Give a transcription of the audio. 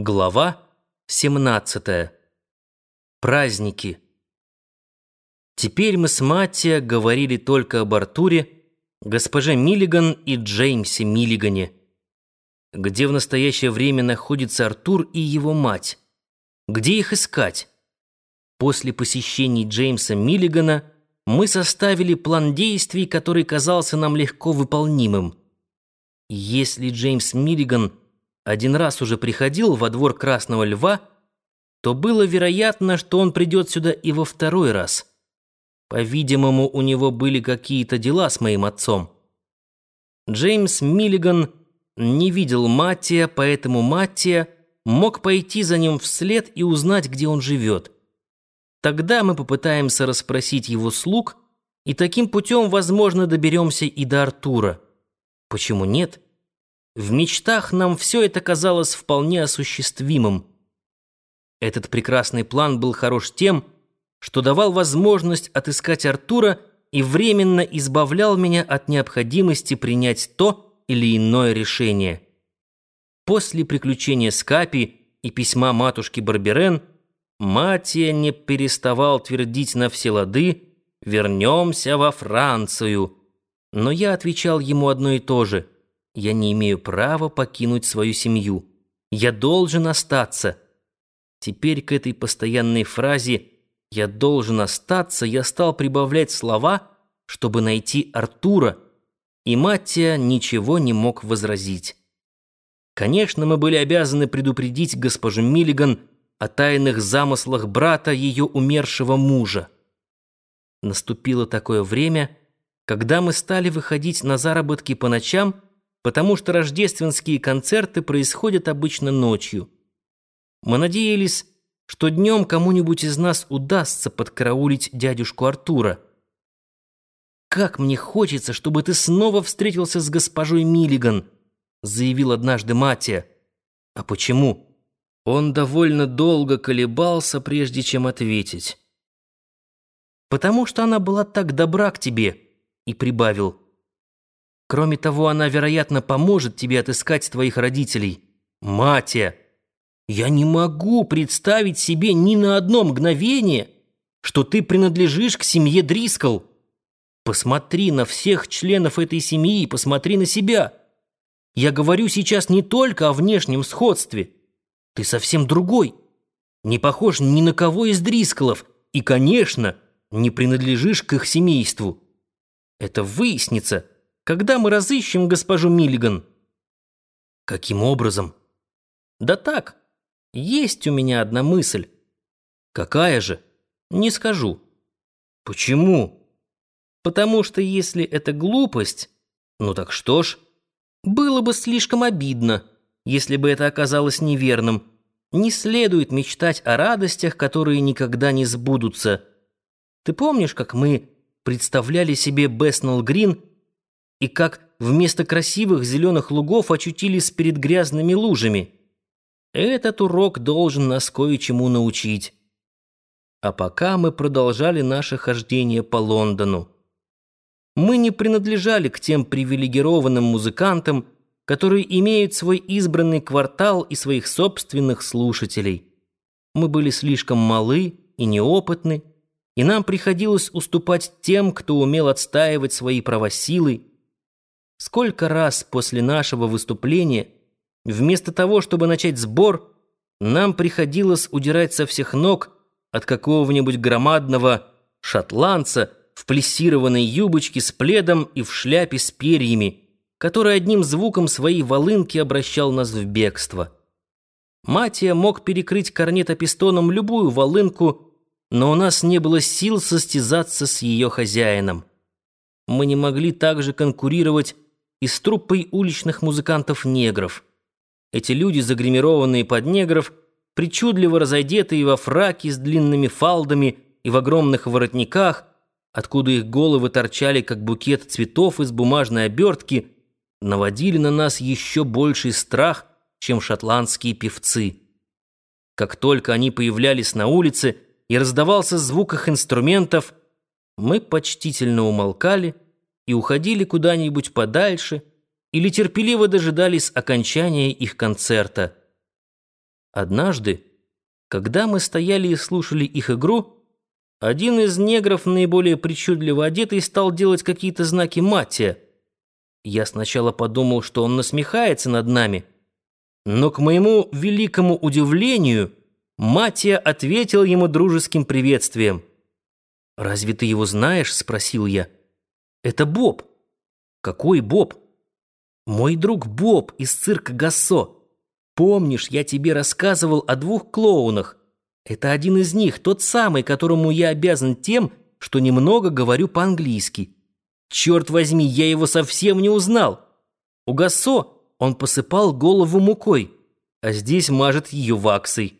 Глава 17. Праздники. Теперь мы с Маттия говорили только об Артуре, госпоже Миллиган и Джеймсе Миллигане. Где в настоящее время находится Артур и его мать? Где их искать? После посещений Джеймса Миллигана мы составили план действий, который казался нам легко выполнимым. Если Джеймс Миллиган один раз уже приходил во двор Красного Льва, то было вероятно, что он придет сюда и во второй раз. По-видимому, у него были какие-то дела с моим отцом. Джеймс Миллиган не видел Маттия, поэтому Маттия мог пойти за ним вслед и узнать, где он живет. Тогда мы попытаемся расспросить его слуг, и таким путем, возможно, доберемся и до Артура. Почему нет? В мечтах нам все это казалось вполне осуществимым. Этот прекрасный план был хорош тем, что давал возможность отыскать Артура и временно избавлял меня от необходимости принять то или иное решение. После приключения с Капи и письма матушки Барберен Матия не переставал твердить на все лады «Вернемся во Францию». Но я отвечал ему одно и то же – я не имею права покинуть свою семью. Я должен остаться. Теперь к этой постоянной фразе «я должен остаться» я стал прибавлять слова, чтобы найти Артура, и Маттия ничего не мог возразить. Конечно, мы были обязаны предупредить госпожу Миллиган о тайных замыслах брата ее умершего мужа. Наступило такое время, когда мы стали выходить на заработки по ночам, потому что рождественские концерты происходят обычно ночью. Мы надеялись, что днем кому-нибудь из нас удастся подкараулить дядюшку Артура. «Как мне хочется, чтобы ты снова встретился с госпожой Миллиган», заявил однажды Матия. «А почему?» Он довольно долго колебался, прежде чем ответить. «Потому что она была так добра к тебе», и прибавил – Кроме того, она, вероятно, поможет тебе отыскать твоих родителей. Матя, я не могу представить себе ни на одно мгновение, что ты принадлежишь к семье Дрискл. Посмотри на всех членов этой семьи и посмотри на себя. Я говорю сейчас не только о внешнем сходстве. Ты совсем другой. Не похож ни на кого из Дрисклов и, конечно, не принадлежишь к их семейству. Это выяснится, когда мы разыщем госпожу Миллиган?» «Каким образом?» «Да так, есть у меня одна мысль». «Какая же?» «Не скажу». «Почему?» «Потому что если это глупость, ну так что ж, было бы слишком обидно, если бы это оказалось неверным. Не следует мечтать о радостях, которые никогда не сбудутся. Ты помнишь, как мы представляли себе Беснелл Грин и как вместо красивых зеленых лугов очутились перед грязными лужами. Этот урок должен нас кое-чему научить. А пока мы продолжали наше хождение по Лондону. Мы не принадлежали к тем привилегированным музыкантам, которые имеют свой избранный квартал и своих собственных слушателей. Мы были слишком малы и неопытны, и нам приходилось уступать тем, кто умел отстаивать свои права силой, Сколько раз после нашего выступления, вместо того, чтобы начать сбор, нам приходилось удирать со всех ног от какого-нибудь громадного шотландца в плессированной юбочке с пледом и в шляпе с перьями, который одним звуком своей волынки обращал нас в бегство. Матия мог перекрыть корнетопистоном любую волынку, но у нас не было сил состязаться с ее хозяином. Мы не могли также конкурировать и с труппой уличных музыкантов-негров. Эти люди, загримированные под негров, причудливо разодетые во фраки с длинными фалдами и в огромных воротниках, откуда их головы торчали, как букет цветов из бумажной обертки, наводили на нас еще больший страх, чем шотландские певцы. Как только они появлялись на улице и раздавался звук их инструментов, мы почтительно умолкали — и уходили куда-нибудь подальше или терпеливо дожидались окончания их концерта. Однажды, когда мы стояли и слушали их игру, один из негров, наиболее причудливо одетый, стал делать какие-то знаки матия. Я сначала подумал, что он насмехается над нами, но, к моему великому удивлению, Матия ответил ему дружеским приветствием. «Разве ты его знаешь?» — спросил я. «Это Боб». «Какой Боб?» «Мой друг Боб из цирка Гассо. Помнишь, я тебе рассказывал о двух клоунах? Это один из них, тот самый, которому я обязан тем, что немного говорю по-английски. Черт возьми, я его совсем не узнал. У Гассо он посыпал голову мукой, а здесь мажет ее ваксой.